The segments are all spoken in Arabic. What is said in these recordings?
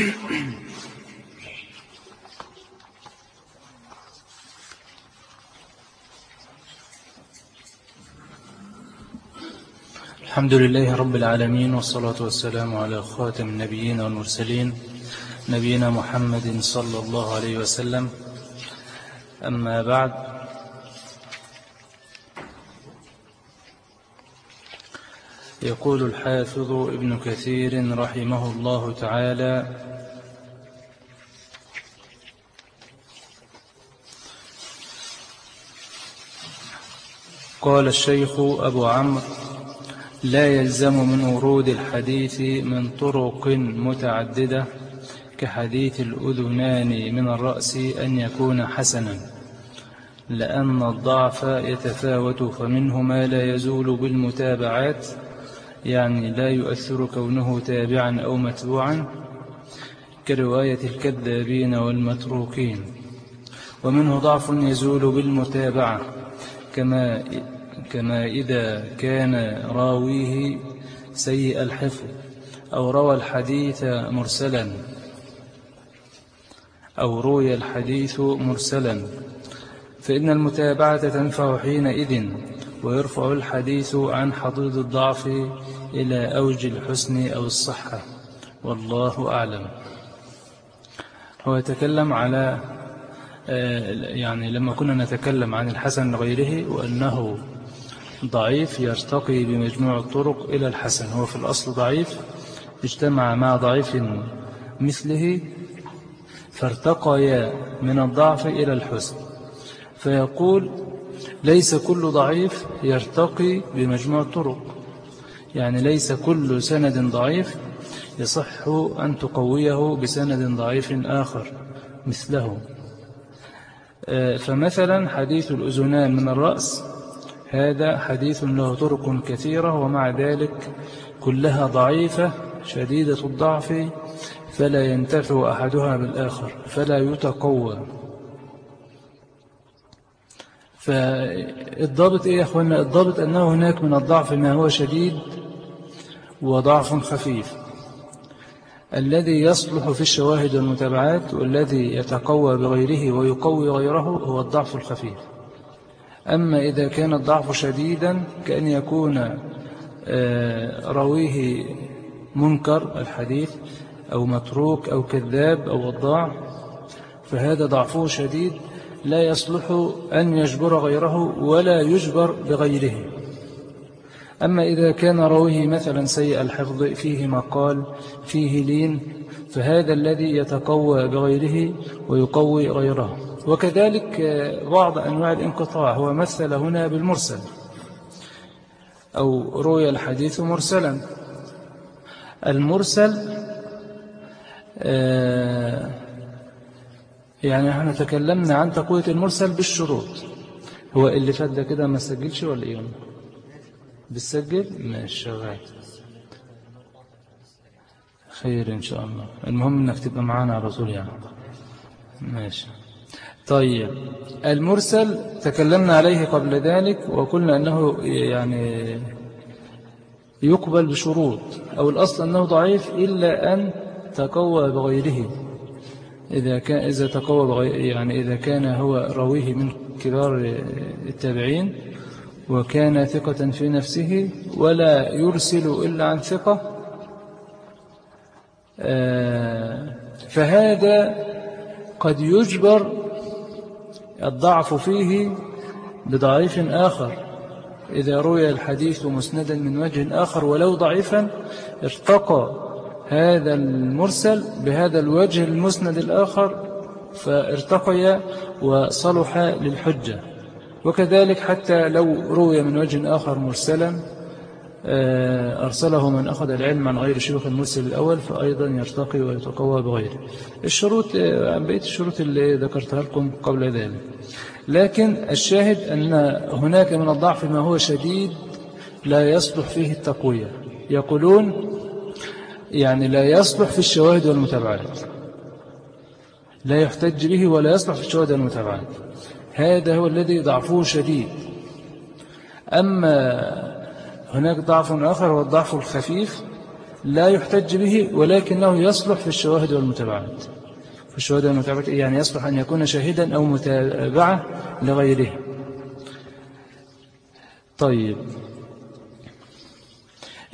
الحمد لله رب العالمين والصلاة والسلام على خاتم النبيين والمرسلين نبينا محمد صلى الله عليه وسلم. أما بعد يقول الحافظ ابن كثير رحمه الله تعالى قال الشيخ أبو عمرو لا يلزم من ورود الحديث من طرق متعددة كحديث الأذنان من الرأس أن يكون حسنا لأن الضعف يتفاوت فمنه ما لا يزول بالمتابعات يعني لا يؤثر كونه تابعا أو متبوعا كرواية الكذابين والمتروكين ومنه ضعف يزول بالمتابعة. كما كما إذا كان راويه سيء الحفظ أو روى الحديث مرسلا أو روي الحديث مرسلا فإن المتابعة تنفع حينئذ ويرفع الحديث عن حضيض الضعف إلى أوج الحسن أو الصحة والله أعلم. هو يتكلم على يعني لما كنا نتكلم عن الحسن لغيره وأنه ضعيف يرتقي بمجموع الطرق إلى الحسن هو في الأصل ضعيف اجتمع مع ضعيف مثله فارتقيا من الضعف إلى الحسن. فيقول ليس كل ضعيف يرتقي بمجموع الطرق. يعني ليس كل سند ضعيف يصح أن تقويه بسند ضعيف آخر مثله. فمثلا حديث الأذنان من الرأس هذا حديث له طرق كثيرة ومع ذلك كلها ضعيفة شديدة الضعف فلا ينتفع أحدها بالآخر فلا يتقوى. فالضابط إيه يا أخوانا الضابط أنه هناك من الضعف ما هو شديد وضعف خفيف. الذي يصلح في الشواهد والمتابعات والذي يتقوى بغيره ويقوي غيره هو الضعف الخفيف. أما إذا كان الضعف شديدا كأن يكون رويه منكر الحديث أو متروك أو كذاب أو وضاع فهذا ضعفه شديد لا يصلح أن يجبر غيره ولا يجبر بغيره. أما إذا كان رويه مثلا سيء الحفظ فيه مقال فيه لين فهذا الذي يتقوى بغيره ويقوي غيره. وكذلك بعض أنواع الانقطاع هو مثل هنا بالمرسل أو روي الحديث مرسلا. المرسل يعني إحنا تكلمنا عن تقوية المرسل بالشروط. هو اللي فات ده كده ما سجلش ولا إيه؟ بتسجل ماشي شغال خير إن شاء الله. المهم إنك تبقى معانا على طول يعني. ماشي. طيب المرسل تكلمنا عليه قبل ذلك وقلنا أنه يعني يقبل بشروط أو الأصل أنه ضعيف إلا أن تقوى بغيره. إذا كان إذا تقوى يعني إذا كان هو راويه من كبار التابعين وكان ثقة في نفسه ولا يرسل إلا عن ثقة. فهذا قد يجبر الضعف فيه بضعيف آخر. إذا روي الحديث مسندا من وجه آخر ولو ضعيفا ارتقى هذا المرسل بهذا الوجه المسند الآخر فارتقي وصلح للحجة. وكذلك حتى لو روي من وجه آخر مرسلا أرسله من أخذ العلم عن غير شيوخ المرسل الأول فأيضا يرتقي ويتقوى بغيره. الشروط بقية الشروط اللي ذكرتها لكم قبل ذلك. لكن الشاهد أن هناك من الضعف ما هو شديد لا يصلح فيه التقوية. يقولون يعني لا يصلح في الشواهد والمتابعات. لا يحتج به ولا يصلح في الشواهد والمتابعات. هذا هو الذي ضعفه شديد. أما هناك ضعف آخر هو الضعف الخفيف لا يحتج به ولكنه يصلح في الشواهد والمتابعات. في الشواهد والمتابعات يعني يصلح أن يكون شاهدا أو متابعة لغيره. طيب.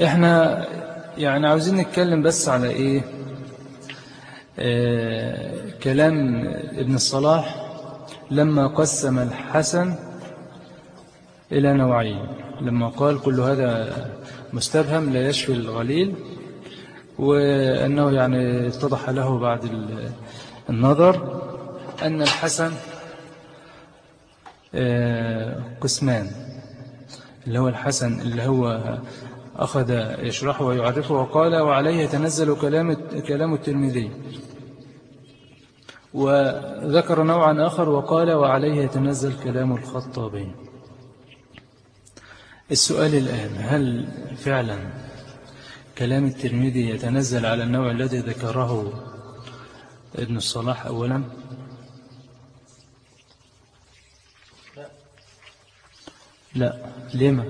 إحنا يعني عاوزين نتكلم بس على إيه؟ آه كلام ابن الصلاح لما قسم الحسن إلى نوعين. لما قال كل هذا مستبهم لا يشفي الغليل وأنه يعني اتضح له بعد النظر أن الحسن آه، قسمان. اللي هو الحسن اللي هو أخذ يشرحه ويعرفه وقال وعليه يتنزل كلام كلام الترمذي. وذكر نوعا آخر وقال وعليه يتنزل كلام الخطابين. السؤال الآن هل فعلا كلام الترمذي يتنزل على النوع الذي ذكره ابن الصلاح أولا؟ لا. لا لما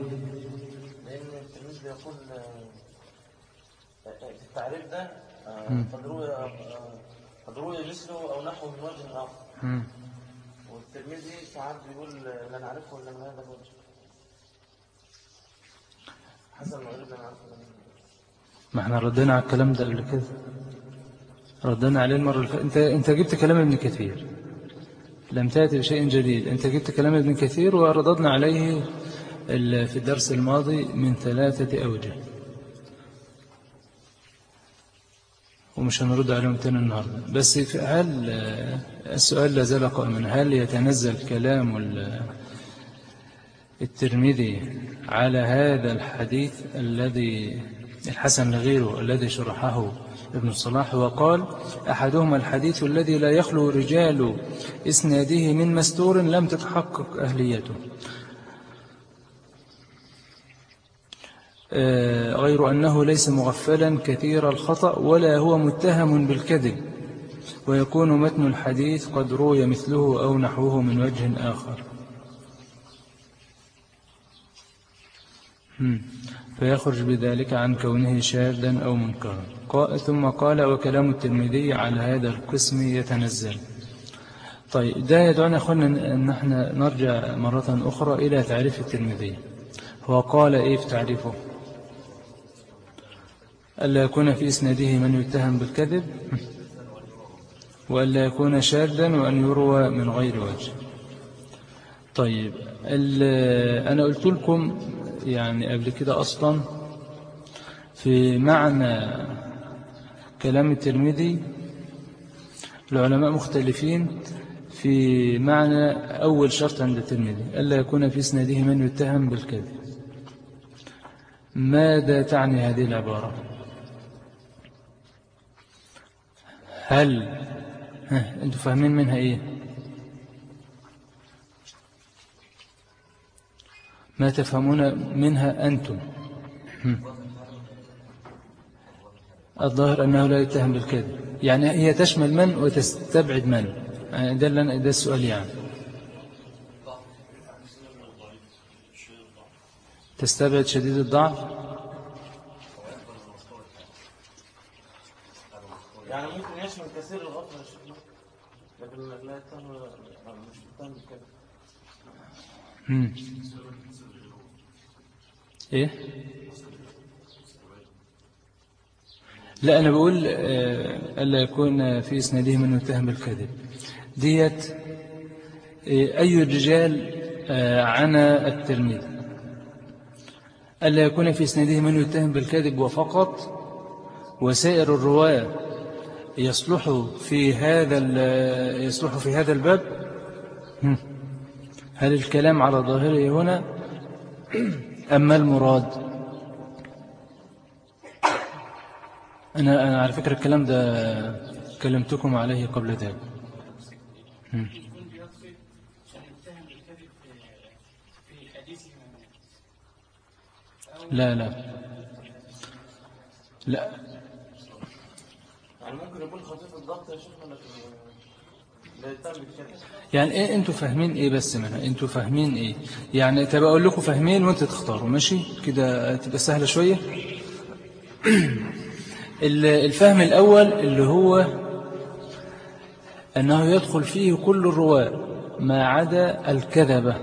لأن الترمذي يقول في التعريف ده قد روي روي مثله أو نحو من وجه آخر. والترمذي ساعات بيقول لا نعرفه إلا من هذا الوجه. حسن وغير لا نعرفه ما إحنا ردينا على الكلام ده قبل كده. ردنا عليه المرة اللي انت انت جبت كلام ابن كثير. لم تأتي بشيء جديد. انت جبت كلام ابن كثير ورددنا عليه في الدرس الماضي من ثلاثة أوجه. ومش هنرد عليهم تاني النهاردة. بس هل السؤال لا زال قائما. هل يتنزل كلام الترمذي على هذا الحديث الذي الحسن لغيره الذي شرحه ابن الصلاح وقال أحدهما الحديث الذي لا يخلو رجال إسناده من مستور لم تتحقق أهليته. غير أنه ليس مغفلا كثير الخطأ ولا هو متهم بالكذب ويكون متن الحديث قد روي مثله أو نحوه من وجه آخر. فيخرج بذلك عن كونه شاذا أو منكرا. ثم قال وكلام الترمذي على هذا القسم يتنزل. طيب ده يدعونا أخوانا أن إحنا نرجع مرة أخرى إلى تعريف الترمذي. هو قال إيه في تعريفه؟ ألا يكون في إسناده من يتهم بالكذب وألا يكون شاذا وأن يروى من غير وجه. طيب أنا قلت لكم يعني قبل كده أصلا في معنى كلام الترمذي العلماء مختلفين في معنى أول شرط عند الترمذي ألا يكون في إسناده من يتهم بالكذب. ماذا تعني هذه العبارة؟ هل؟ ها أنتم فاهمين منها إيه؟ ما تفهمون منها أنتم. الظاهر أنه لا يتهم بالكذب. يعني هي تشمل من وتستبعد من. يعني ده, ده السؤال يعني. تستبعد شديد الضعف؟ يعني ممكن يشمل كثير الغفر لكن لا يتهم مش يتهم بالكذب إيه؟ لا أنا بقول آه، ألا يكون في إسناده من يتهم بالكذب ديت آه، أي رجال آه، عنا التلميذ ألا يكون في إسناده من يتهم بالكذب وفقط وسائر الرواة يصلح في هذا يصلح في هذا الباب؟ هل الكلام على ظاهره هنا؟ أما المراد؟ أنا, أنا على فكرة الكلام ده كلمتكم عليه قبل ذلك. لا لا. لا. يعني ممكن يكون خفيف الضغط يا شيخنا يعني إيه أنتوا فاهمين إيه بس منها؟ أنتوا فاهمين إيه؟ يعني تبقى أقول لكم فاهمين وانت تختاروا ماشي؟ كده تبقى سهلة شوية. ال- الفهم الأول اللي هو أنه يدخل فيه كل الرواة ما عدا الكذبة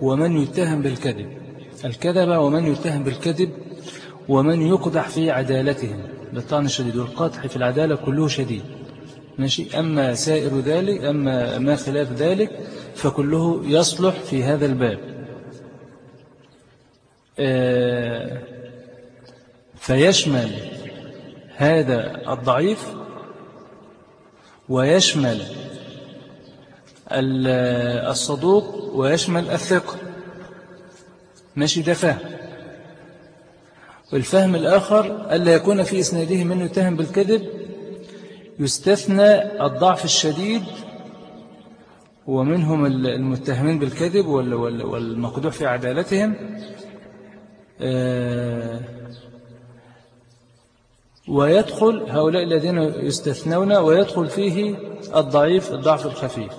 ومن يتهم بالكذب. الكذبة ومن يتهم بالكذب ومن يقدح في عدالتهم. بالطعن الشديد والقدح في العدالة كله شديد. ماشي؟ أما سائر ذلك أما ما خلاف ذلك فكله يصلح في هذا الباب. آه، فيشمل هذا الضعيف ويشمل ال- الصدوق ويشمل الثقة. ماشي؟ ده فهم والفهم الآخر ألا يكون في إسناده من يتهم بالكذب يستثنى الضعف الشديد ومنهم المتهمين بالكذب وال- وال- والمقدوح في عدالتهم. آه، ويدخل هؤلاء الذين يستثنون ويدخل فيه الضعيف الضعف الخفيف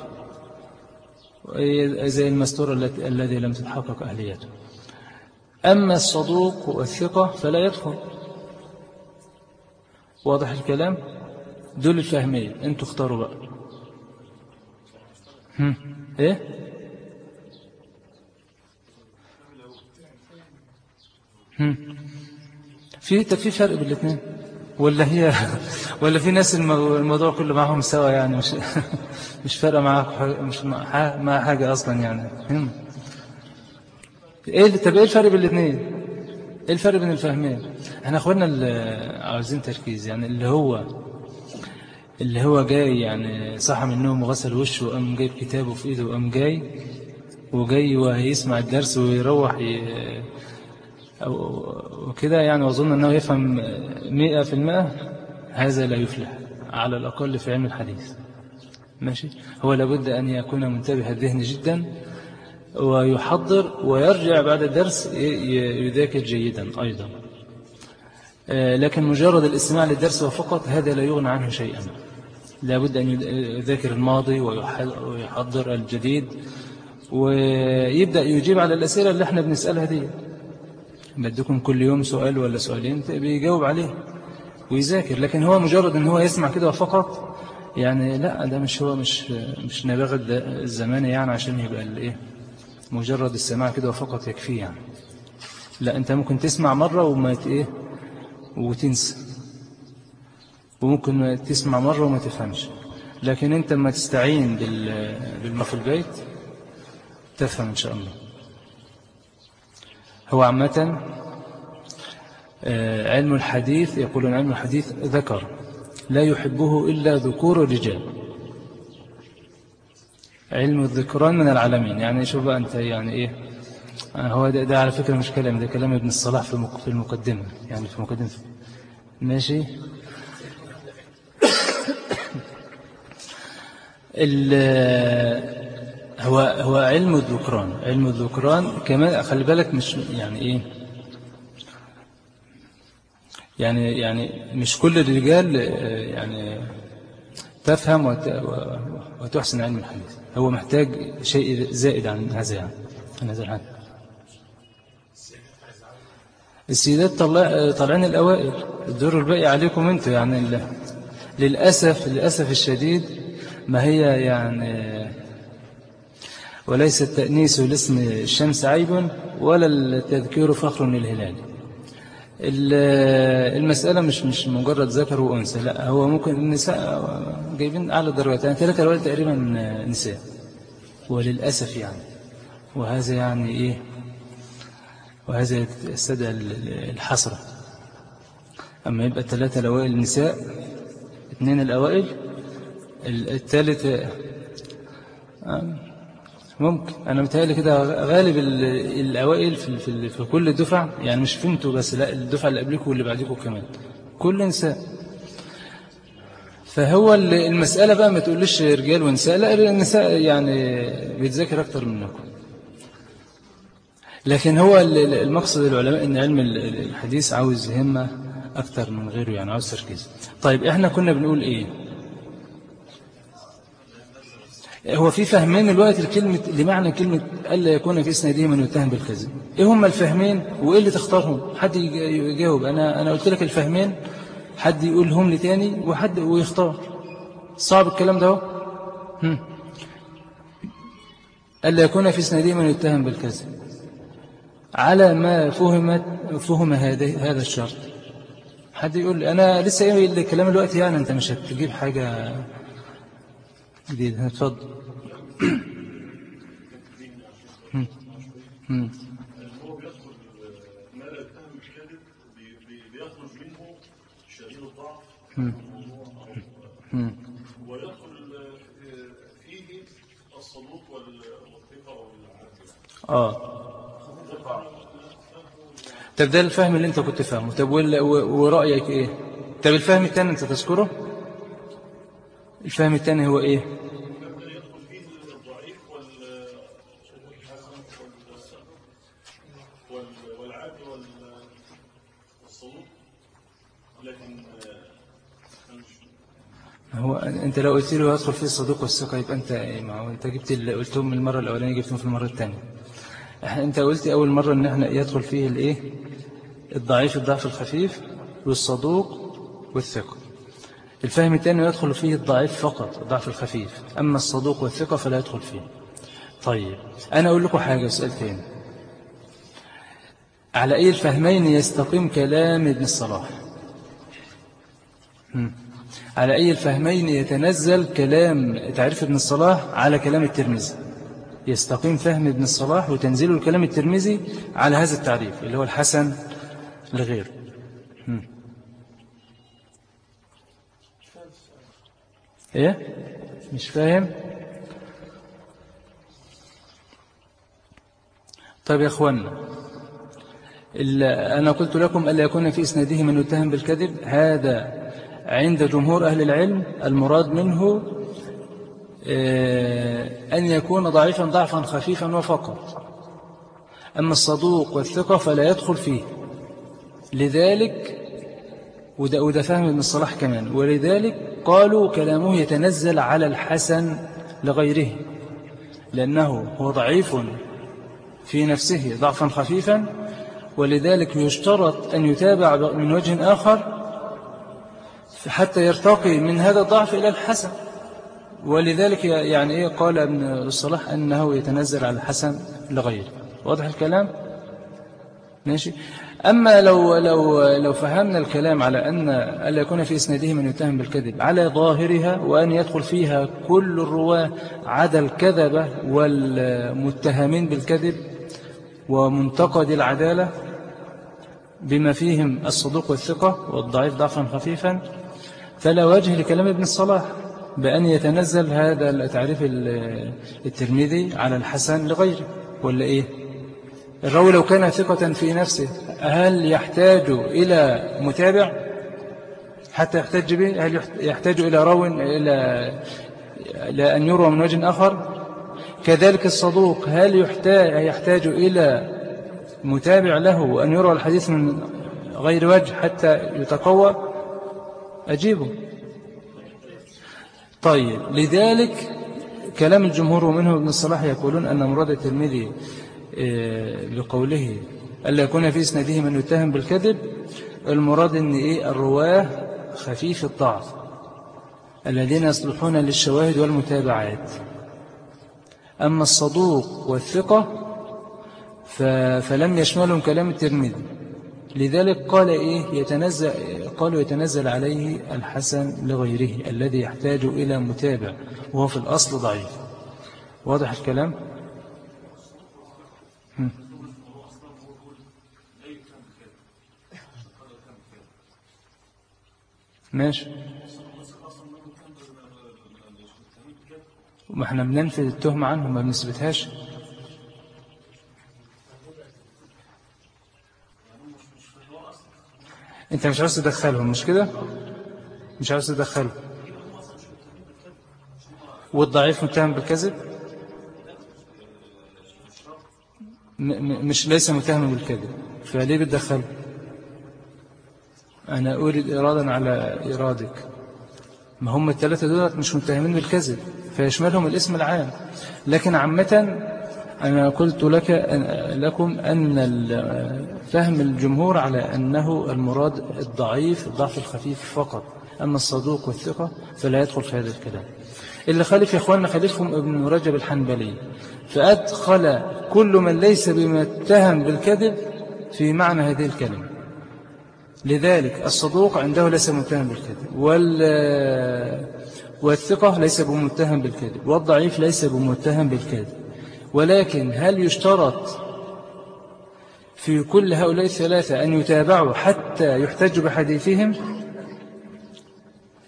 زي المستور الذي لم تتحقق أهليته. أما الصدوق والثقة فلا يدخل. واضح الكلام؟ دول الفهمين أنتوا اختاروا بقى. هم. إيه؟ هم. في في فرق بين الاثنين؟ ولا هي ولا في ناس المو- الموضوع كله معهم سوا يعني؟ مش مش فارقة معاك مش مع حاجة أصلا يعني. هم. إيه طب إيه الفرق بين الاثنين؟ إيه الفرق بين الفهمين؟ إحنا اخوانا عاوزين تركيز يعني اللي هو اللي هو جاي يعني صحى من النوم وغسل وشه وقام جايب كتابه في إيده وقام جاي وجاي وهيسمع الدرس ويروح ي... أو- وكده يعني وأظن أنه يفهم مئة في المئة هذا لا يفلح على الأقل في علم الحديث. ماشي؟ هو لابد أن يكون منتبه الذهن جدا ويحضر ويرجع بعد الدرس يذاكر جيدا أيضا. آه، لكن مجرد الاستماع للدرس وفقط هذا لا يغنى عنه شيئا. لابد أن يذاكر الماضي ويح- ويحضر الجديد. ويبدأ يجيب على الأسئلة اللي إحنا بنسألها دي. بدكم كل يوم سؤال ولا سؤالين بيجاوب عليه ويذاكر. لكن هو مجرد إن هو يسمع كده فقط يعني لا ده مش هو مش مش نابغة ده- الزماني يعني عشان يبقى الايه مجرد السماع كده فقط يكفيه يعني. لا انت ممكن تسمع مرة وما إيه؟ وتنسى. وممكن تسمع مرة وما تفهمش. لكن انت ما تستعين بال- بالما في البيت تفهم إن شاء الله. هو عامة آه، علم الحديث يقولون علم الحديث ذكر لا يحبه إلا ذكور الرجال. علم الذكران من العالمين. يعني شوف بقى أنت يعني إيه آه، هو ده, ده على فكرة مش كلام ده كلام ابن الصلاح في المق- في المقدمة. يعني في المقدمة ماشي؟ ال- هو هو علم الذكران. علم الذكران كمان خلي بالك مش يعني إيه يعني يعني مش كل الرجال آه، يعني تفهم وت- وتحسن علم الحديث. هو محتاج شيء زائد عن هذا يعني عن هذا الحد السيدات طلع طالعين الأوائل الدور الباقي عليكم أنتوا يعني للأسف للأسف الشديد ما هي يعني وليس التأنيس لاسم الشمس عيب ولا التذكير فخر للهلال. ال- المسألة مش مش مجرد ذكر وأنثى لا هو ممكن النساء جايبين أعلى درجات يعني ثلاثة الأوائل تقريبا نساء وللأسف يعني. وهذا يعني إيه؟ وهذا يستدعي ال- الحسرة. أما يبقى الثلاثة الأوائل نساء اثنين الأوائل ال- الثالث آه، ممكن. أنا متهيألي كده غالب ال- الأوائل في في في كل دفعة يعني مش فهمتوا بس لا الدفعة اللي قبلكم واللي بعدكم كمان. كل نساء فهو ال- المسألة بقى ما تقولش رجال ونساء لا النساء يعني بيتذاكر أكتر منكم. لكن هو ال- ال- المقصد العلماء إن علم ال- ال- الحديث عاوز همة أكتر من غيره يعني عاوز تركيز. طيب إحنا كنا بنقول إيه؟ هو في فهمين الوقت لكلمة لمعنى كلمة ألا يكون في اسناده من يتهم بالكذب إيه هم الفهمين وإيه اللي تختارهم؟ حد يج- يجاوب. أنا أنا قلت لك الفهمين حد يقولهم لي تاني وحد ويختار. صعب الكلام ده. ألا يكون في سنده من يتهم بالكذب على ما فهمت فهم هذا الشرط. حد يقول لي أنا لسه قايل الكلام الوقت يعني أنت مش هتجيب حاجة هم. هم. هو بيدخل بيخرج منه شديد الضعف. ويدخل فيه الصدوق وال- والثقة والعدل آه طب ده الفهم اللي أنت كنت فاهمه طب وال- و- ورأيك إيه طب الفهم التاني أنت تذكره الفهم التاني هو مش- هو أنت لو قلت له يدخل فيه الصدوق والثقة يبقى أنت إيه؟ ما هو أنت جبت اللي قلتهم من المرة الأولانية جبتهم في المرة الثانية. إحنا أنت قلت أول مرة إن إحنا يدخل فيه الإيه؟ الضعيف الضعف الخفيف والصدوق والثقة. الفهم الثاني يدخل فيه الضعيف فقط الضعف الخفيف. أما الصدوق والثقة فلا يدخل فيه. طيب أنا أقول لكم حاجة سؤال تاني. على أي الفهمين يستقيم كلام ابن الصلاح. على أي الفهمين يتنزل كلام تعريف ابن الصلاح على كلام الترمذي؟ يستقيم فهم ابن الصلاح وتنزيله الكلام الترمذي على هذا التعريف اللي هو الحسن لغيره إيه؟ مش فاهم. طيب يا اخوانا أنا قلت لكم ألا يكون في إسناده من يتهم بالكذب. هذا عند جمهور أهل العلم. المراد منه آه، أن يكون ضعيفا ضعفا خفيفا وفقط أما الصدوق والثقة فلا يدخل فيه. لذلك وده, وده فهم ابن الصلاح كمان. ولذلك قالوا كلامه يتنزل على الحسن لغيره لأنه هو ضعيف في نفسه ضعفا خفيفا ولذلك يشترط أن يتابع من وجه آخر حتى يرتقي من هذا الضعف إلى الحسن. ولذلك يعني إيه قال ابن الصلاح أنه يتنزل على الحسن لغيره. واضح الكلام؟ ماشي. أما لو, لو, لو فهمنا الكلام على أن ألا يكون في إسناده من يتهم بالكذب على ظاهرها وأن يدخل فيها كل الرواة عدا الكذبة والمتهمين بالكذب ومنتقد العدالة بما فيهم الصدوق والثقة والضعيف ضعفا خفيفا فلا وجه لكلام ابن الصلاح بأن يتنزل هذا التعريف الترمذي على الحسن لغيره ولا إيه؟ الراوي لو كان ثقة في نفسه هل يحتاج إلى متابع؟ حتى يحتاج به؟ هل يحتاج إلى راو إلى لأن يروى من وجه آخر؟ كذلك الصدوق هل يحتاج, يحتاج إلى متابع له وأن يروى الحديث من غير وجه حتى يتقوى؟ أجيبه. طيب لذلك كلام الجمهور ومنه ابن الصلاح يقولون أن مراد الترمذي بقوله ألا يكون في إسناده من يتهم بالكذب؟ المراد أن إيه؟ الرواة خفيف الضعف الذين يصلحون للشواهد والمتابعات. أما الصدوق والثقة فلم يشملهم كلام الترمذي. لذلك قال إيه؟ يتنزل قالوا يتنزل عليه الحسن لغيره الذي يحتاج إلى متابع وهو في الأصل ضعيف. واضح الكلام؟ ماشي. ما إحنا بننفذ التهمة عنهم ما بنثبتهاش. انت مش عاوز تدخلهم مش كده؟ مش عاوز تدخلهم. والضعيف متهم بالكذب؟ مش ليس متهم بالكذب فليه بتدخله أنا أريد إرادا على إرادك. ما هم الثلاثة دولت مش متهمين بالكذب فيشملهم الاسم العام. لكن عامة أنا قلت لك لكم أن فهم الجمهور على أنه المراد الضعيف الضعف الخفيف فقط. أما الصدوق والثقة فلا يدخل في هذا الكلام. اللي خالف يا إخواننا خالفهم ابن رجب الحنبلي. فأدخل كل من ليس بمتهم بالكذب في معنى هذه الكلمة. لذلك الصدوق عنده ليس متهم بالكذب وال والثقة ليس بمتهم بالكذب والضعيف ليس بمتهم بالكذب. ولكن هل يشترط في كل هؤلاء الثلاثة أن يتابعوا حتى يحتج بحديثهم؟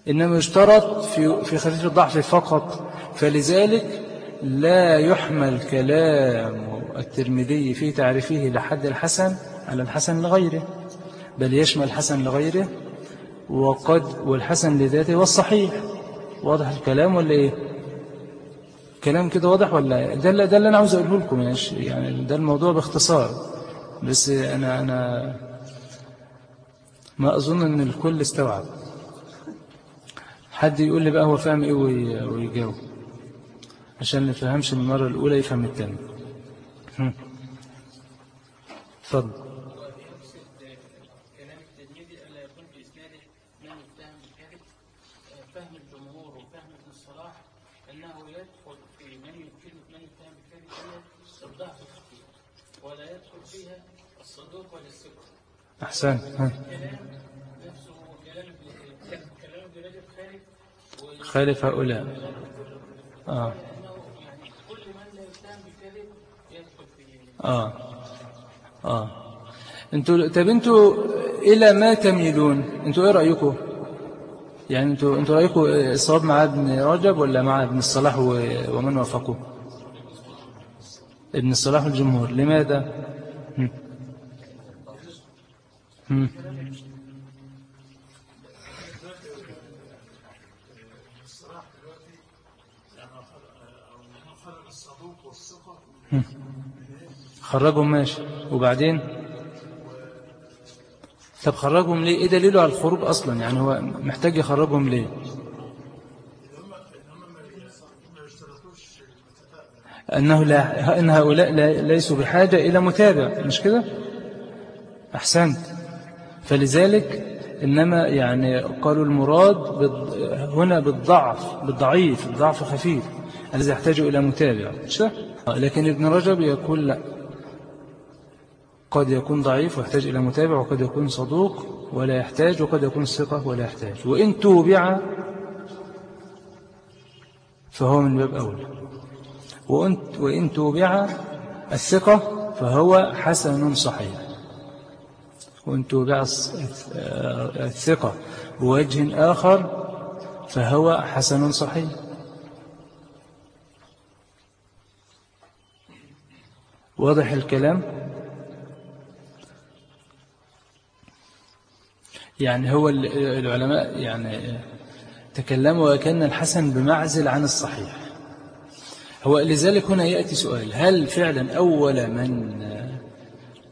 إنما يشترط في في خفيف الضعف فقط. فلذلك لا يحمل كلام الترمذي في تعريفه لحد الحسن على الحسن لغيره. بل يشمل الحسن لغيره وقد والحسن لذاته والصحيح. واضح الكلام ولا إيه؟ كلام كده واضح ولا ده اللي, ده اللي أنا عاوز أقوله لكم يعني ده الموضوع باختصار. بس أنا أنا ما أظن إن الكل استوعب. حد يقول لي بقى هو فاهم إيه ويجاوب. عشان اللي فهمش المرة الأولى يفهم الثانية اتفضل فهم الجمهور وفهم ابن الصلاح أنه يدخل في من يمكن من يتهم بالكذب هي الضعف الخفيف ولا يدخل فيها الصدوق ولا الثقة أحسن الكلام نفسه كلام كلام ابن رجب خالف خالف هؤلاء آه. أنه يعني كل من لا يتهم بالكذب يدخل في آه. آه. أنتوا طب أنتوا إلى ما تميلون؟ أنتوا إيه رأيكم؟ يعني أنتوا أنتوا رأيكم الصواب مع ابن رجب ولا مع ابن الصلاح ومن وافقه؟ ابن الصلاح والجمهور. لماذا؟ هم. هم. خرجهم ماشي. وبعدين؟ طب خرجهم ليه؟ إيه دليله على الخروج أصلا؟ يعني هو محتاج يخرجهم ليه؟ إنه لا إن هؤلاء لا ليسوا بحاجة إلى متابع مش كده؟ أحسنت. فلذلك إنما يعني قالوا المراد هنا بالضعف بالضعيف الضعف خفيف الذي يحتاج إلى متابع لكن ابن رجب يقول لا. قد يكون ضعيف ويحتاج إلى متابع وقد يكون صدوق ولا يحتاج وقد يكون ثقة ولا يحتاج. وإن توبع فهو من باب أولى وإن توبع الثقة فهو حسن صحيح. وإن توبع الص- الثقة بوجه آخر فهو حسن صحيح. واضح الكلام؟ يعني هو ال- العلماء يعني تكلموا وكأن الحسن بمعزل عن الصحيح. هو لذلك هنا يأتي سؤال هل فعلا أول من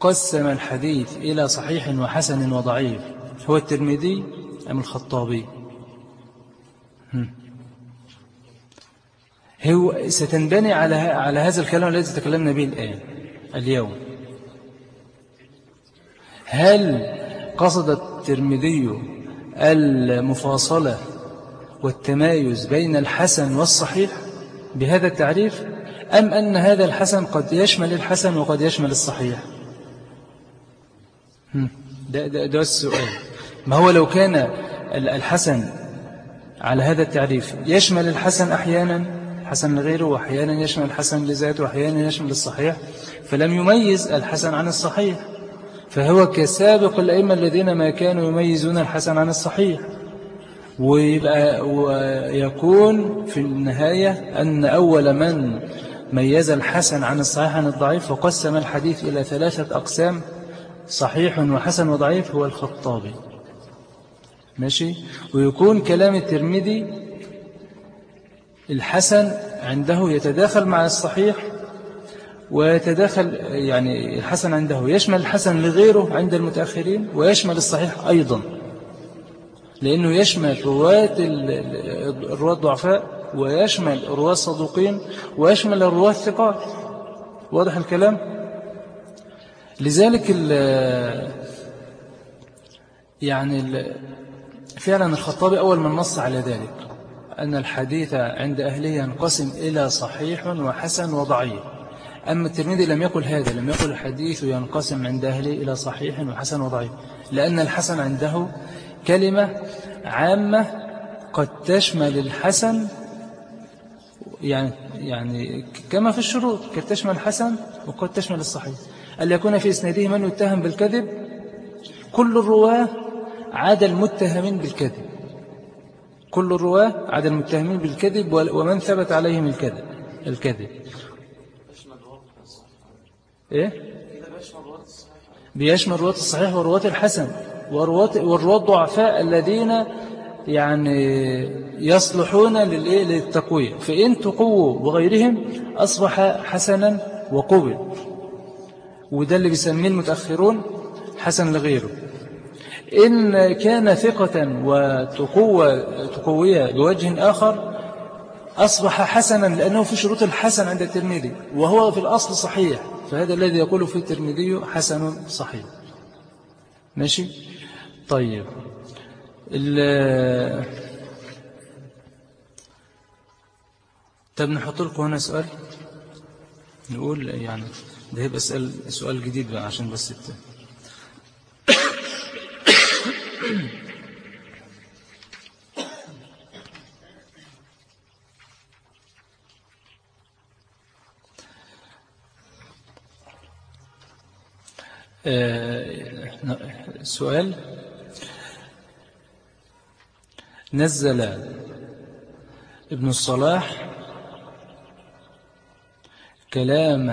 قسم الحديث إلى صحيح وحسن وضعيف. هو الترمذي أم الخطابي. هو ستنبني على على هذا الكلام الذي تكلمنا به الآن اليوم. هل قصد الترمذي المفاصلة والتمايز بين الحسن والصحيح بهذا التعريف أم أن هذا الحسن قد يشمل الحسن وقد يشمل الصحيح؟ ده, ده, ده السؤال ما هو لو كان ال- الحسن على هذا التعريف يشمل الحسن أحيانا؟ حسن لغيره وأحيانا يشمل الحسن لذاته وأحيانا يشمل الصحيح فلم يميز الحسن عن الصحيح. فهو كسابق الأئمة الذين ما كانوا يميزون الحسن عن الصحيح. ويبقى ويكون في النهاية أن أول من ميز الحسن عن الصحيح عن الضعيف وقسم الحديث إلى ثلاثة أقسام. صحيح وحسن وضعيف هو الخطابي ماشي؟ ويكون كلام الترمذي الحسن عنده يتداخل مع الصحيح ويتداخل يعني الحسن عنده. يشمل الحسن لغيره عند المتأخرين ويشمل الصحيح أيضا. لأنه يشمل رواة ال- ال- الرواة الضعفاء ويشمل الرواة الصدوقين ويشمل الرواة الثقات. واضح الكلام؟ لذلك ال يعني ال فعلا الخطابي أول من نص على ذلك أن الحديث عند أهله ينقسم إلى صحيح وحسن وضعيف. أما الترمذي لم يقل هذا لم يقل الحديث ينقسم عند أهله إلى صحيح وحسن وضعيف. لأن الحسن عنده كلمة عامة قد تشمل الحسن يعني يعني كما في الشروط قد تشمل الحسن وقد تشمل الصحيح. أن يكون في إسناده من يتهم بالكذب. كل الرواة عاد المتهمين بالكذب. كل الرواة عاد المتهمين بالكذب ومن ثبت عليهم الكذب. الكذب. إيه؟ بيشمل رواة الصحيح ورواة الحسن والرواة الضعفاء الذين يعني يصلحون للتقوية. فإن تقووا بغيرهم أصبح حسنا وقبل وده اللي بيسميه المتأخرون حسن لغيره. إن كان ثقة وتقوى تقوية بوجه آخر أصبح حسنا لأنه في شروط الحسن عند الترمذي وهو في الأصل صحيح فهذا الذي يقول في الترمذي حسن صحيح. ماشي؟ طيب. طب نحط لكم هنا سؤال؟ نقول يعني ده يبقى سؤال سؤال جديد بقى عشان بس الت... آه، سؤال. نزل ابن الصلاح كلام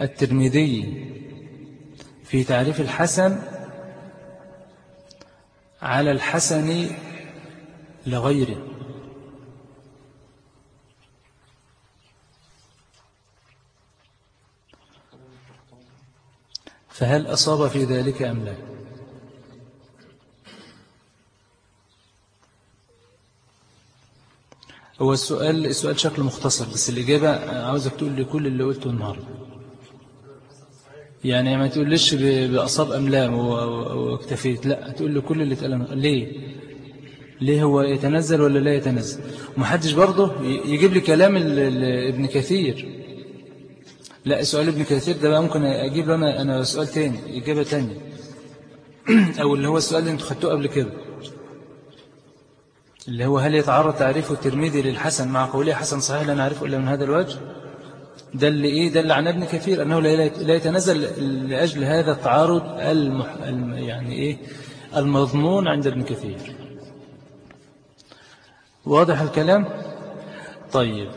الترمذي في تعريف الحسن على الحسن لغيره. فهل أصاب في ذلك أم لا؟ هو السؤال السؤال شكله مختصر بس الإجابة عاوزك تقول لي كل اللي قلته النهاردة. يعني ما تقولش بأصاب أم لا واكتفيت. لا تقول لي كل اللي اتقال. ليه؟ ليه هو يتنزل ولا لا يتنزل؟ ومحدش برضه يجيب لي كلام ابن كثير. لا سؤال ابن كثير ده بقى ممكن أجيب أنا أنا سؤال تاني إجابة تانية. أو اللي هو السؤال اللي أنتوا خدتوه قبل كده. اللي هو هل يتعرض تعريف الترمذي للحسن مع قوله حسن صحيح لا نعرفه إلا من هذا الوجه؟ ده اللي إيه؟ ده اللي عن ابن كثير أنه لا يتنزل لأجل هذا التعارض المح... يعني إيه؟ المضمون عند ابن كثير. واضح الكلام؟ طيب.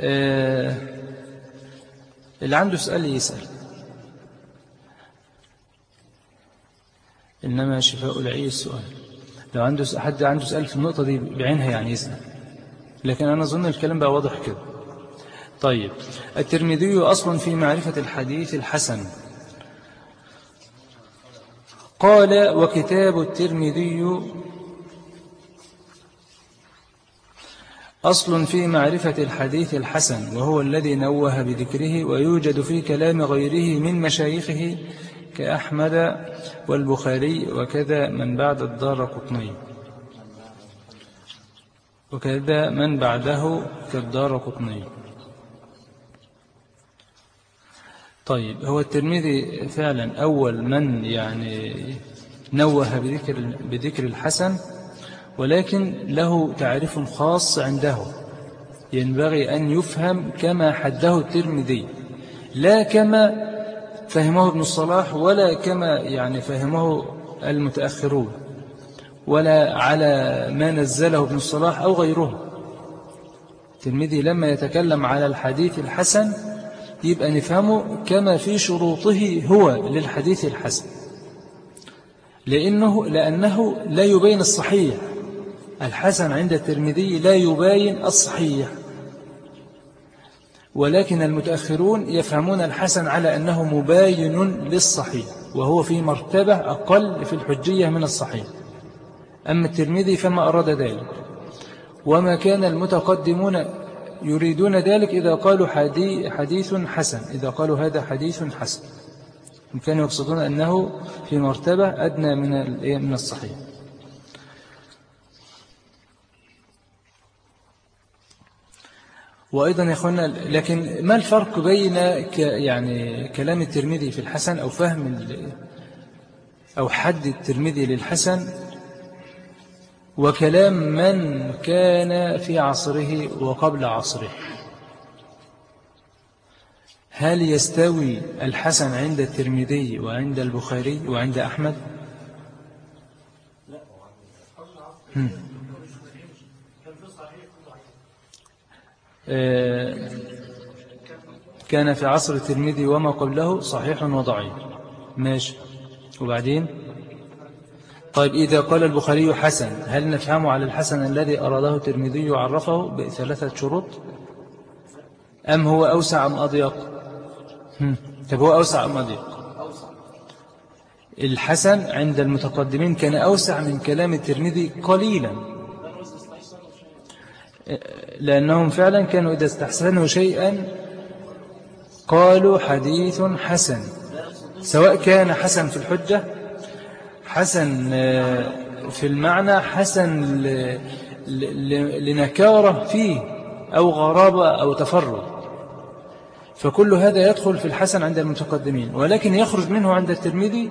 آه اللي عنده سؤال يسأل. إنما شفاء العي السؤال لو عنده حد عنده سؤال في النقطة دي بعينها يعني يسأل. لكن أنا أظن الكلام بقى واضح كده. طيب الترمذي أصلا في معرفة الحديث الحسن. قال وكتاب الترمذي أصل في معرفة الحديث الحسن وهو الذي نوه بذكره ويوجد في كلام غيره من مشايخه كأحمد والبخاري وكذا من بعد الدار قطني. وكذا من بعده كالدار قطني. طيب هو الترمذي فعلا أول من يعني نوه بذكر, بذكر الحسن ولكن له تعريف خاص عنده. ينبغي أن يفهم كما حده الترمذي. لا كما فهمه ابن الصلاح ولا كما يعني فهمه المتأخرون. ولا على ما نزله ابن الصلاح أو غيره. الترمذي لما يتكلم على الحديث الحسن يبقى نفهمه كما في شروطه هو للحديث الحسن. لأنه, لأنه لا يبين الصحيح. الحسن عند الترمذي لا يبين الصحيح. ولكن المتأخرون يفهمون الحسن على أنه مباين للصحيح وهو في مرتبة أقل في الحجية من الصحيح. أما الترمذي فما أراد ذلك. وما كان المتقدمون يريدون ذلك إذا قالوا حدي- حديث حسن إذا قالوا هذا حديث حسن. كانوا يقصدون أنه في مرتبة أدنى من من الصحيح. وأيضا يا أخوانا لكن ما الفرق بين يعني كلام الترمذي في الحسن أو فهم أو حد الترمذي للحسن وكلام من كان في عصره وقبل عصره. هل يستوي الحسن عند الترمذي وعند البخاري وعند أحمد. آه، كان في عصر الترمذي وما قبله صحيح وضعيف. ماشي. وبعدين؟ طيب إذا قال البخاري حسن هل نفهمه على الحسن الذي أراده الترمذي وعرفه بثلاثة شروط؟ أم هو أوسع أم أضيق. طب هو أوسع أم أضيق؟ الحسن عند المتقدمين كان أوسع من كلام الترمذي قليلا. لأنهم فعلا كانوا إذا استحسنوا شيئا قالوا حديث حسن سواء كان حسن في الحجة حسن آه، في المعنى حسن لنكارة فيه أو غرابة أو تفرد. فكل هذا يدخل في الحسن عند المتقدمين ولكن يخرج منه عند الترمذي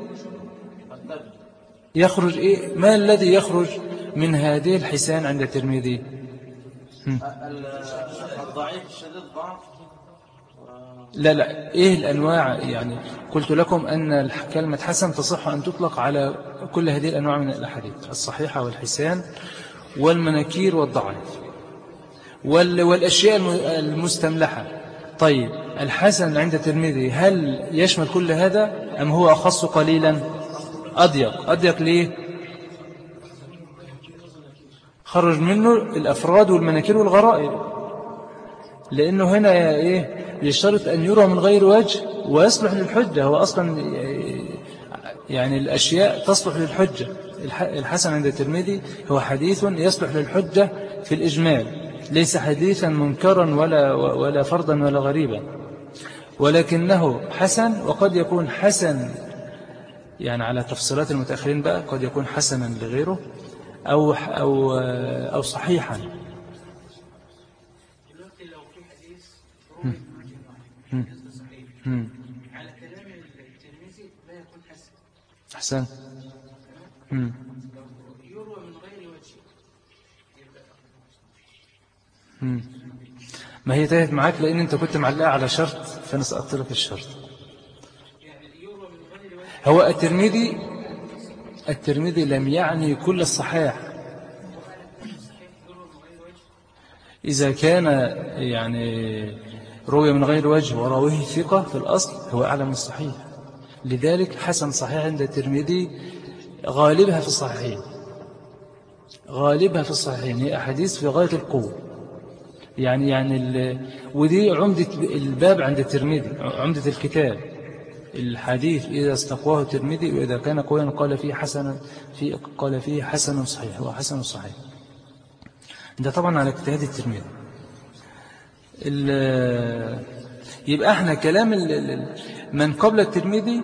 يخرج إيه؟ ما الذي يخرج من هذه الحسان عند الترمذي؟ ال- الضعيف الشديد ضعف. لا لا. إيه الأنواع؟ يعني قلت لكم أن كلمة حسن تصح أن تطلق على كل هذه الأنواع من الأحاديث الصحيحة والحسان والمناكير والضعيف وال- والأشياء الم- المستملحة. طيب الحسن عند الترمذي هل يشمل كل هذا أم هو أخص قليلا؟ أضيق. أضيق ليه؟ خرج منه الأفراد والمناكير والغرائب. لأنه هنا إيه يشترط أن يرى من غير وجه ويصلح للحجة. هو أصلا يعني الأشياء تصلح للحجة. الح- الحسن عند الترمذي هو حديث يصلح للحجة في الإجمال. ليس حديثا منكرا ولا, ولا فردا ولا غريبا. ولكنه حسن وقد يكون حسن يعني على تفصيلات المتأخرين بقى قد يكون حسنا لغيره أو, أو, أو صحيحا دلوقتي لو في حديث روي من وجه واحد حديث صحيح مم. على كلام الترمذي لا يكون حسن. أحسن. مم. يروى من غير وجه. مم. ما هي تاهت معاك لأن أنت كنت معلقة على شرط فأنا سقطت لك الشرط. يعني هو الترمذي الترمذي لم يعني كل وجه. إذا كان يعني روي من غير وجه وراويه ثقة في الأصل هو أعلى من الصحيح. لذلك حسن صحيح عند الترمذي غالبها في الصحيحين. غالبها في الصحيحين هي أحاديث في غاية القوة. يعني يعني ال- ودي عمدة الباب عند الترمذي عمدة الكتاب. الحديث إذا استقواه الترمذي وإذا كان قويا قال فيه حسنا في قال فيه حسن صحيح هو حسن صحيح. ده طبعا على اجتهاد الترمذي. ال- يبقى إحنا كلام من قبل الترمذي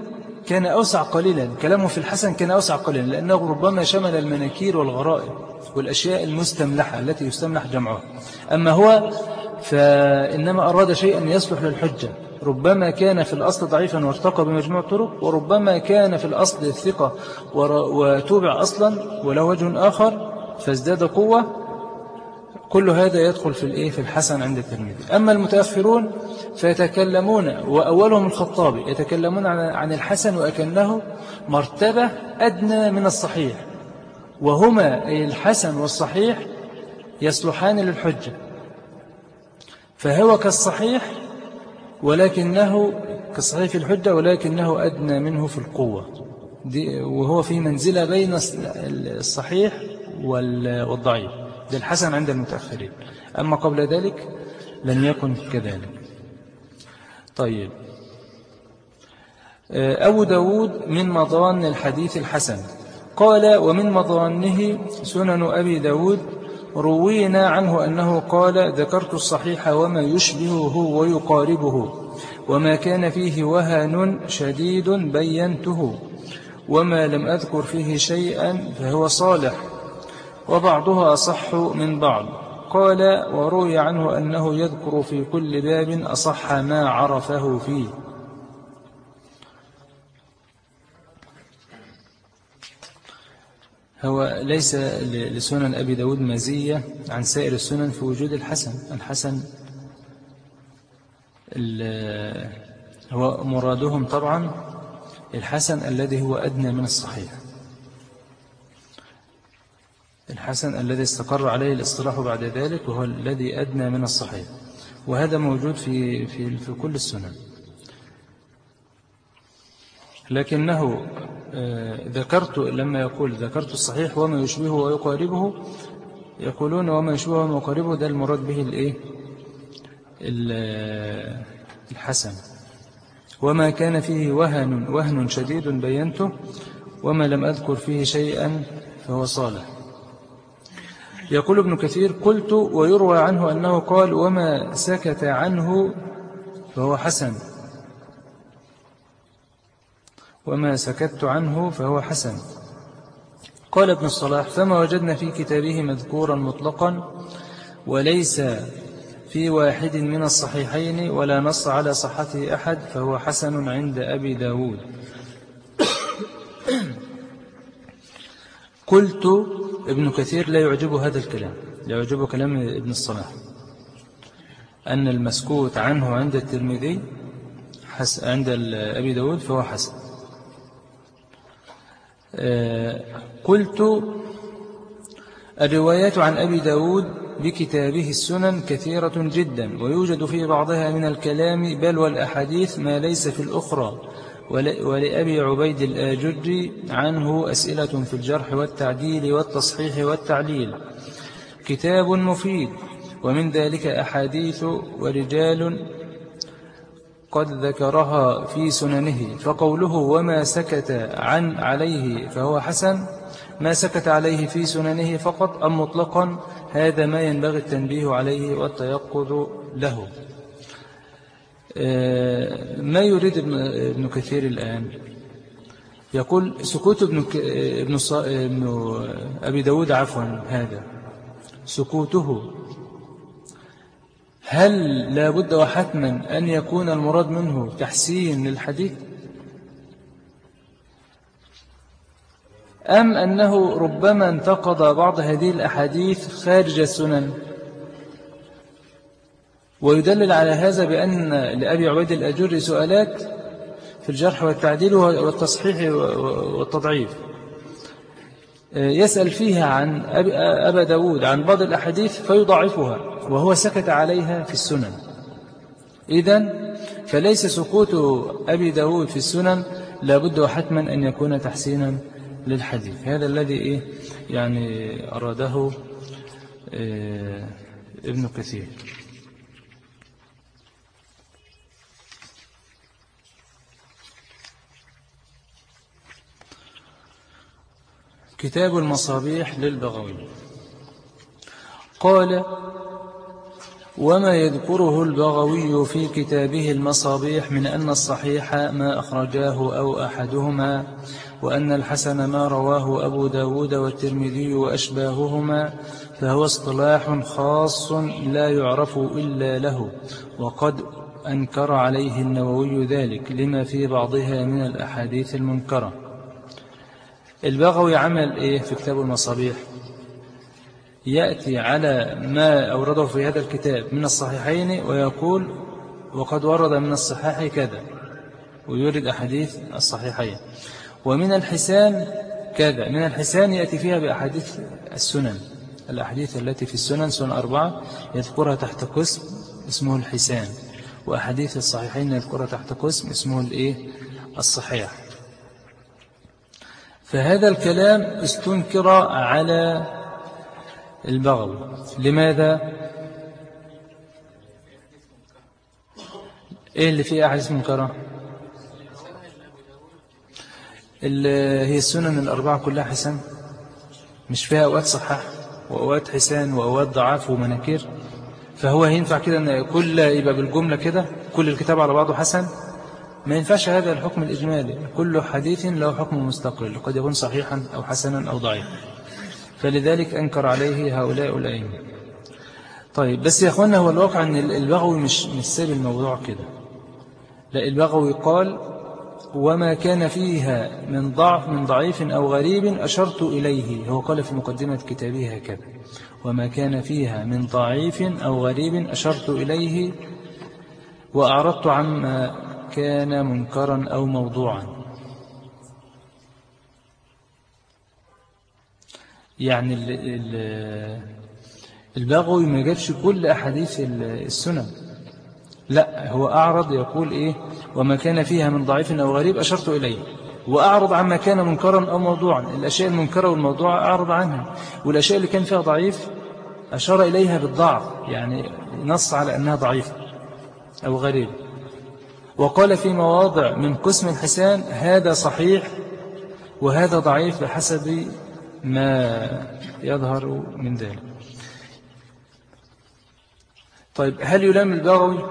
كان أوسع قليلا كلامه في الحسن كان أوسع قليلا لأنه ربما شمل المناكير والغرائب والأشياء المستملحة التي يستملح جمعها. أما هو فإنما أراد شيئا يصلح للحجة. ربما كان في الأصل ضعيفا وارتقى بمجموع الطرق وربما كان في الأصل الثقة وتوبع أصلا وله وجه آخر فازداد قوة كل هذا يدخل في الإيه؟ في الحسن عند الترمذي. أما المتأخرون فيتكلمون وأولهم الخطابي يتكلمون عن الحسن وأكنه مرتبة أدنى من الصحيح وهما أي الحسن والصحيح يصلحان للحجة. فهو كالصحيح ولكنه كالصحيح في الحجة ولكنه أدنى منه في القوة. دي وهو في منزلة بين الصحيح وال- والضعيف. ده الحسن عند المتأخرين. أما قبل ذلك لم يكن كذلك. طيب. أبو داود من مضان الحديث الحسن. قال ومن مضانه سنن أبي داود روينا عنه أنه قال ذكرت الصحيح وما يشبهه ويقاربه وما كان فيه وهن شديد بينته وما لم أذكر فيه شيئا فهو صالح وبعضها أصح من بعض. قال وروي عنه أنه يذكر في كل باب أصح ما عرفه فيه. هو ليس لسنن أبي داود مزية عن سائر السنن في وجود الحسن. الحسن هو مرادهم طبعا الحسن الذي هو أدنى من الصحيح. الحسن الذي استقر عليه الاصطلاح بعد ذلك وهو الذي أدنى من الصحيح. وهذا موجود في, في, في كل السنن. لكنه آه، ذكرت لما يقول ذكرت الصحيح وما يشبهه ويقاربه. يقولون وما يشبهه وما يقاربه ده المراد به الإيه؟ الحسن. وما كان فيه وهن وهن شديد بينته وما لم أذكر فيه شيئا فهو صالح. يقول ابن كثير قلت ويروى عنه أنه قال وما سكت عنه فهو حسن. وما سكت عنه فهو حسن. قال ابن الصلاح فما وجدنا في كتابه مذكورا مطلقا وليس في واحد من الصحيحين ولا نص على صحته أحد فهو حسن عند أبي داود. قلت ابن كثير لا يعجب هذا الكلام لا يعجب كلام ابن الصلاح. أن المسكوت عنه عند الترمذي عند أبي داود فهو حسن. آه، قلت الروايات عن أبي داود بكتابه السنن كثيرة جدا ويوجد في بعضها من الكلام بل والأحاديث ما ليس في الأخرى. ولأبي عبيد الآجري عنه أسئلة في الجرح والتعديل والتصحيح والتعليل. كتاب مفيد ومن ذلك أحاديث ورجال قد ذكرها في سننه. فقوله وما سكت عن عليه فهو حسن ما سكت عليه في سننه فقط أم مطلقا هذا ما ينبغي التنبيه عليه والتيقظ له. ما يريد ابن كثير الآن؟ يقول سكوت ابن, ابن, ابن أبي داود عفوا هذا سكوته. هل لا بد وحتما أن يكون المراد منه تحسين للحديث؟ أم أنه ربما انتقض بعض هذه الأحاديث خارج السنن؟ ويدلل على هذا بأن لأبي عبيد الأجر سؤالات في الجرح والتعديل والتصحيح والتضعيف. يسأل فيها عن أبا داود عن بعض الأحاديث فيضعفها وهو سكت عليها في السنن. إذن فليس سكوت أبي داود في السنن لابد وحتما أن يكون تحسينا للحديث. هذا الذي إيه يعني أراده إيه ابن كثير. كتاب المصابيح للبغوي. قال وما يذكره البغوي في كتابه المصابيح من أن الصحيح ما أخرجاه أو أحدهما وأن الحسن ما رواه أبو داود والترمذي وأشباههما فهو اصطلاح خاص لا يعرف إلا له وقد أنكر عليه النووي ذلك لما في بعضها من الأحاديث المنكرة. البغوي عمل إيه في كتاب المصابيح؟ يأتي على ما أورده في هذا الكتاب من الصحيحين ويقول وقد ورد من الصحاح كذا ويورد أحاديث الصحيحين. ومن الحسان كذا من الحسان يأتي فيها بأحاديث السنن. الأحاديث التي في السنن سنن أربعة يذكرها تحت قسم اسمه الحسان. وأحاديث الصحيحين يذكرها تحت قسم اسمه الإيه؟ الصحيح. فهذا الكلام استنكر على البغل. لماذا؟ إيه اللي فيه أحاديث منكرة؟ هي السنن الأربعة كلها حسن؟ مش فيها أوقات صحاح وأوقات حسان وأوقات ضعاف ومناكير؟ فهو ينفع كده أن كل يبقى بالجملة كده؟ كل الكتاب على بعضه حسن؟ ما ينفعش هذا الحكم الإجمالي. كل حديث له حكم مستقل قد يكون صحيحا أو حسنا أو ضعيفا. فلذلك أنكر عليه هؤلاء الأئمة. طيب بس يا أخوانا هو الواقع أن البغوي مش, مش ساب الموضوع كده. لا البغوي قال وما كان فيها من ضعف من ضعيف أو غريب أشرت إليه. هو قال في مقدمة كتابه هكذا وما كان فيها من ضعيف أو غريب أشرت إليه وأعرضت عما كان منكرا أو موضوعا. يعني ال ال البغوي ما جابش كل أحاديث السنن. لا هو أعرض يقول إيه؟ وما كان فيها من ضعيف أو غريب أشرت إليه. وأعرض عما كان منكرا أو موضوعا. الأشياء المنكرة والموضوع أعرض عنها. والأشياء اللي كان فيها ضعيف أشار إليها بالضعف. يعني نص على أنها ضعيفة أو غريب وقال في مواضع من قسم الحسان هذا صحيح وهذا ضعيف بحسب ما يظهر من ذلك. طيب هل يلام البغوي؟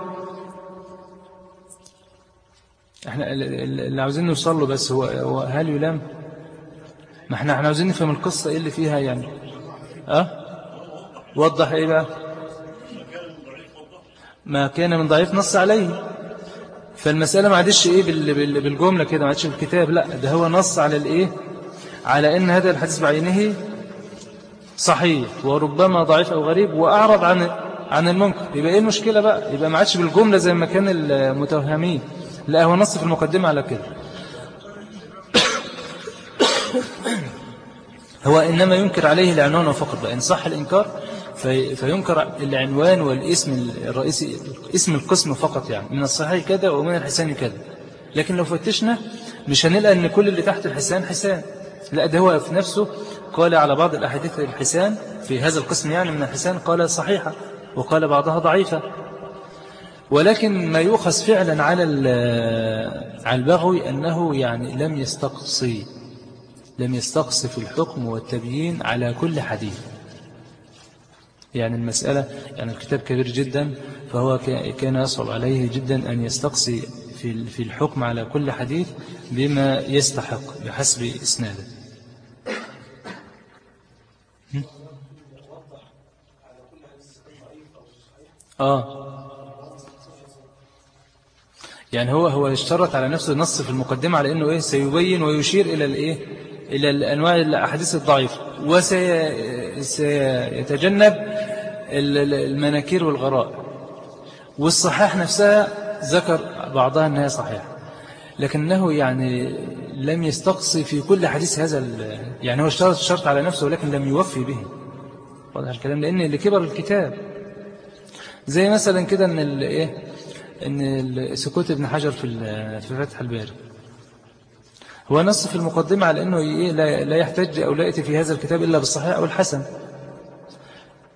إحنا اللي عاوزين نوصل له بس هو, هو هل يلام؟ ما إحنا إحنا عاوزين نفهم القصة إيه اللي فيها يعني. أه؟ وضح إيه بقى؟ ما كان من ضعيف نص عليه. فالمسألة ما عادش إيه بالجملة كده ما عادش بالكتاب لا ده هو نص على الإيه؟ على إن هذا الحديث بعينه صحيح وربما ضعيف أو غريب وأعرض عن عن المنكر. يبقى إيه المشكلة بقى؟ يبقى ما عادش بالجملة زي ما كان المتوهمين. لا هو نص في المقدمة على كده. هو إنما ينكر عليه العنوان فقط بقى. إن صح الإنكار في فينكر العنوان والاسم الرئيسي اسم القسم فقط يعني. من الصحيح كذا ومن الحسان كذا. لكن لو فتشنا مش هنلقى أن كل اللي تحت الحسان حسان. لا ده هو في نفسه قال على بعض الأحاديث الحسان في هذا القسم يعني من الحسان قال صحيحة وقال بعضها ضعيفة. ولكن ما يؤخذ فعلا على على البغوي أنه يعني لم يستقصي لم يستقصي في الحكم والتبيين على كل حديث. يعني المسألة يعني الكتاب كبير جدا فهو كان يصعب عليه جدا أن يستقصي في في الحكم على كل حديث بما يستحق بحسب إسناده. آه. يعني هو هو اشترط على نفسه نص في المقدمة على أنه إيه سيبين ويشير إلى الإيه؟ إلى الأنواع الأحاديث الضعيفة. وسيتجنب المناكير والغراء. والصحاح نفسها ذكر بعضها أنها صحيحة. لكنه يعني لم يستقصي في كل حديث هذا يعني هو اشترط الشرط على نفسه ولكن لم يوفي به. واضح الكلام؟ لأن لكبر الكتاب. زي مثلا كده إن الايه إن سكوت ابن حجر في في فتح الباري. هو نص في المقدمة على أنه لا يحتج أو لا يأتي في هذا الكتاب إلا بالصحيح أو الحسن.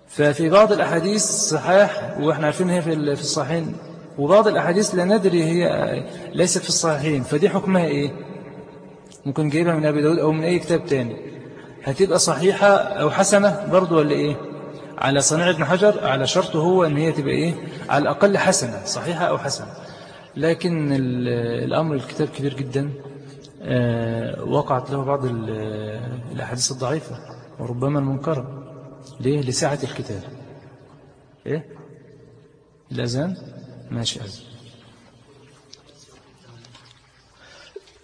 ففي بعض الأحاديث صحيح وإحنا عارفين هي في الصحيحين وبعض الأحاديث لا ندري هي ليست في الصحيحين. فدي حكمها إيه؟ ممكن جايبها من أبي داود أو من أي كتاب تاني. هتبقى صحيحة أو حسنة برضو ولا إيه؟ على صنيع ابن حجر على شرطه هو أن هي تبقى إيه؟ على الأقل حسنة صحيحة أو حسنة. لكن الأمر الكتاب كبير جدا. وقعت له بعض الأحاديث الضعيفة وربما المنكرة. ليه؟ لسعة الكتاب إيه؟ الأذان ماشي. أذن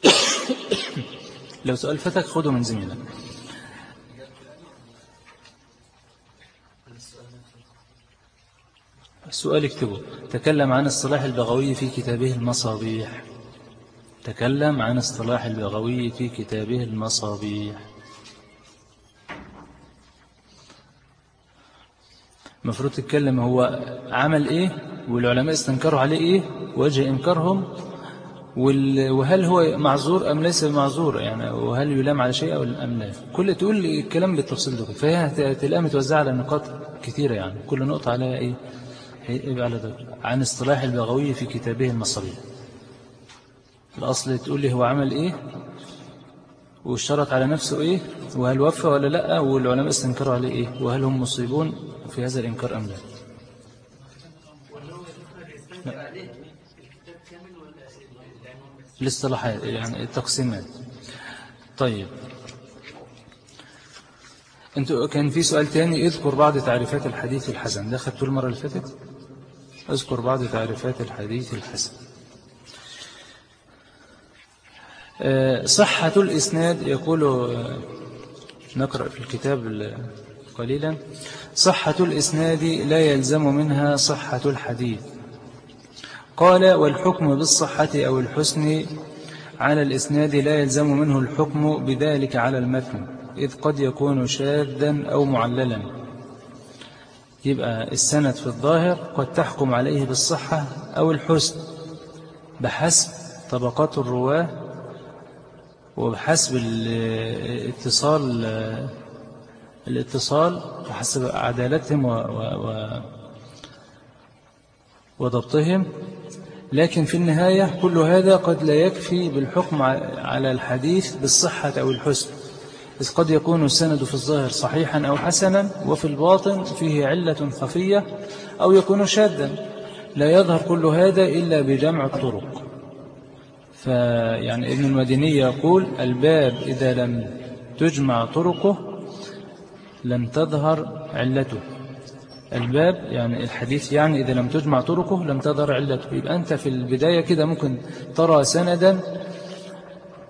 لو سؤال فتك خده من زميلك. السؤال اكتبه. تكلم عن الصلاح البغوي في كتابه المصابيح. تكلم عن اصطلاح البغوي في كتابه المصابيح. المفروض تتكلم هو عمل إيه؟ والعلماء استنكروا عليه إيه؟ وجه إنكارهم. وهل هو معذور أم ليس معذور؟ يعني وهل يلام على شيء أم لا. كل تقول الكلام بالتفصيل ده فهي تلاقيها متوزعة على نقاط كثيره يعني. كل نقطة عليها إيه؟ يبقى على ده؟ عن اصطلاح البغوي في كتابه المصابيح. الأصل تقول لي هو عمل إيه؟ واشترط على نفسه إيه؟ وهل وفى ولا لأ؟ والعلماء استنكروا عليه إيه؟ وهل هم مصيبون في هذا الإنكار أم لا؟ الاصطلاحات يعني التقسيمات. طيب. أنتوا كان في سؤال تاني اذكر بعض تعريفات الحديث الحسن. ده خدتوه المرة اللي فاتت؟ اذكر بعض تعريفات الحديث الحسن آه، صحة الإسناد يقول آه، نقرأ في الكتاب قليلا. صحة الإسناد لا يلزم منها صحة الحديث. قال والحكم بالصحة أو الحسن على الإسناد لا يلزم منه الحكم بذلك على المتن إذ قد يكون شاذا أو معللا. يبقى السند في الظاهر قد تحكم عليه بالصحة أو الحسن بحسب طبقات الرواة وبحسب الاتصال الاتصال وحسب عدالتهم و و وضبطهم. لكن في النهاية كل هذا قد لا يكفي بالحكم على الحديث بالصحة أو الحسن. إذ قد يكون السند في الظاهر صحيحا أو حسنا وفي الباطن فيه علة خفية أو يكون شادا لا يظهر كل هذا إلا بجمع الطرق. فيعني ابن المديني يقول الباب إذا لم تجمع طرقه لم تظهر علته. الباب يعني الحديث يعني إذا لم تجمع طرقه لم تظهر علته. يبقى أنت في البداية كده ممكن ترى سندا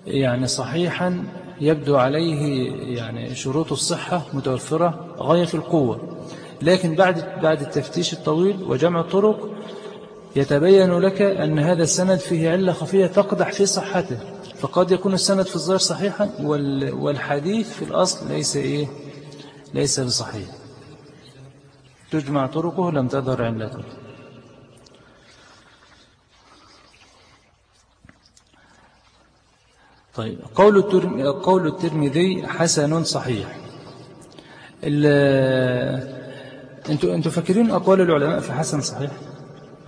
يعني صحيحا يبدو عليه يعني شروط الصحة متوفرة غاية في القوة. لكن بعد بعد التفتيش الطويل وجمع الطرق يتبين لك أن هذا السند فيه علة خفية تقدح في صحته فقد يكون السند في الظاهر صحيحا والحديث في الأصل ليس إيه؟ ليس بصحيح. تجمع طرقه لم تظهر علته. طيب قول قول الترمذي حسن صحيح. أنتوا أنتوا فاكرين أقوال العلماء في حسن صحيح؟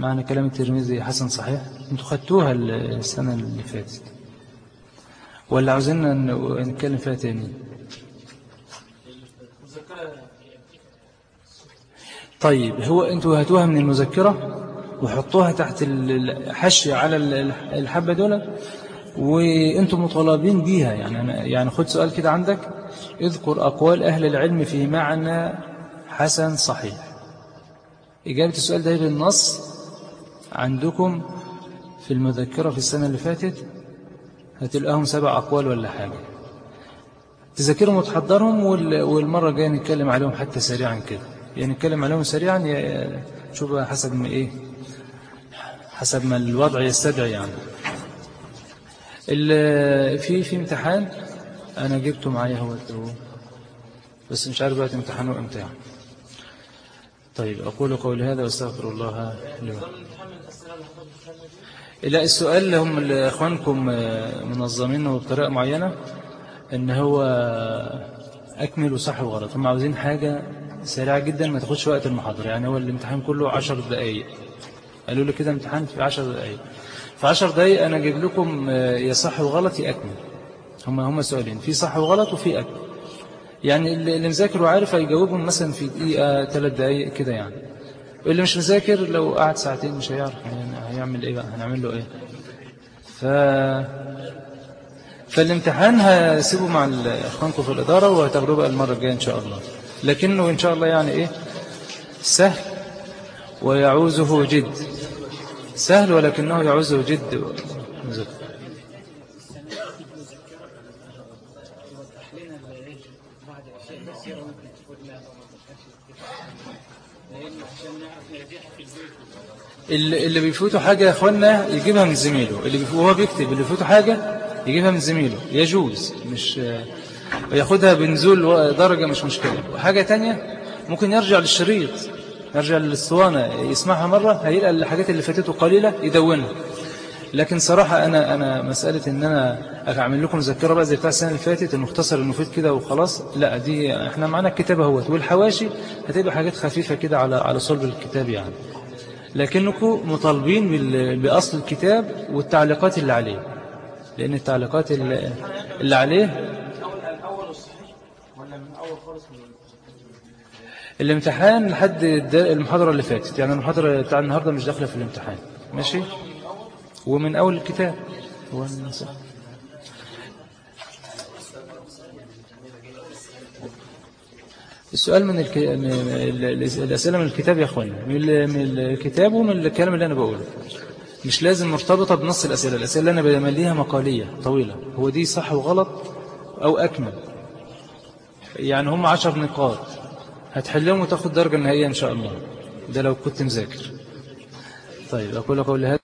معنى كلام الترمذي حسن صحيح أنتوا خدتوها السنة اللي فاتت. ولا عاوزين نتكلم فيها تاني؟ طيب هو أنتوا هاتوها من المذكرة وحطوها تحت الحشي على الحبة دول وأنتم مطالبين بيها. يعني أنا يعني خد سؤال كده عندك. اذكر أقوال أهل العلم في معنى حسن صحيح. إجابة السؤال ده بالنص عندكم في المذكرة في السنة اللي فاتت؟ هتلقاهم سبع أقوال ولا حاجة. تذكرهم وتحضرهم والمرة الجاية نتكلم عليهم حتى سريعا كده. يعني نتكلم عليهم سريعا شوف حسب ما إيه حسب ما الوضع يستدعي يعني. في في امتحان أنا جبته معايا هو بس مش عارف بقى امتحانه إمتى يعني. طيب أقول قولي هذا وأستغفر الله لي لا السؤال هم اخوانكم منظمينه بطريقة معينة إن هو أكمل وصح وغلط. هم عاوزين حاجة سريعة جدا ما تاخدش وقت المحاضرة. يعني هو الامتحان كله عشر دقايق. قالوا لي كده امتحان في عشر دقايق. في عشر دقايق أنا أجيب لكم يا صح وغلط يا أكمل. هم هم سؤالين. في صح وغلط وفي أكمل. يعني اللي مذاكر وعارف هيجاوبهم مثلا في دقيقة ثلاث دقايق كده يعني. واللي مش مذاكر لو قعد ساعتين مش هيعرف هيعمل إيه بقى هنعمل له إيه. ف فالامتحان هسيبه مع إخوانكم في الإدارة وهتاخدوه بقى المرة الجاية إن شاء الله. لكنه إن شاء الله يعني إيه؟ سهل ويعوزه جد. سهل ولكنه يعوزه جد. مذكر اللي بيفوتوا حاجة يا أخوانا يجيبها من زميله. اللي وهو بيكتب اللي بيفوتوا حاجة يجيبها من زميله. يجوز مش وياخدها بنزول درجة مش مشكلة. وحاجة تانية ممكن يرجع للشريط يرجع للاسطوانة يسمعها مرة هيلقى الحاجات اللي فاتته قليلة يدونها. لكن صراحة أنا أنا مسألة إن أنا أعمل لكم مذكرة بقى زي بتاع السنة اللي فاتت المختصر المفيد كده وخلاص. لا دي إحنا معانا الكتاب أهوت. والحواشي هتبقى حاجات خفيفة كده على على صلب الكتاب يعني. لكنكم مطالبين بأصل الكتاب والتعليقات اللي عليه. لأن التعليقات اللي عليه خالص من الامتحان لحد المحاضرة اللي فاتت. يعني المحاضرة بتاع النهاردة مش داخلة في الامتحان. ماشي؟ ومن أول الكتاب. والنص- السؤال من, الك... الأسئلة من الكتاب يا أخوانا من, ال... من الكتاب ومن الكلام اللي أنا بقوله. مش لازم مرتبطة بنص الأسئلة. الأسئلة اللي أنا بمليها مقالية طويلة. هو دي صح وغلط أو أكمل؟ يعني هم عشر نقاط. هتحلهم وتاخد درجة النهائية إن شاء الله. ده لو كنت مذاكر. طيب أقول قولي هذا.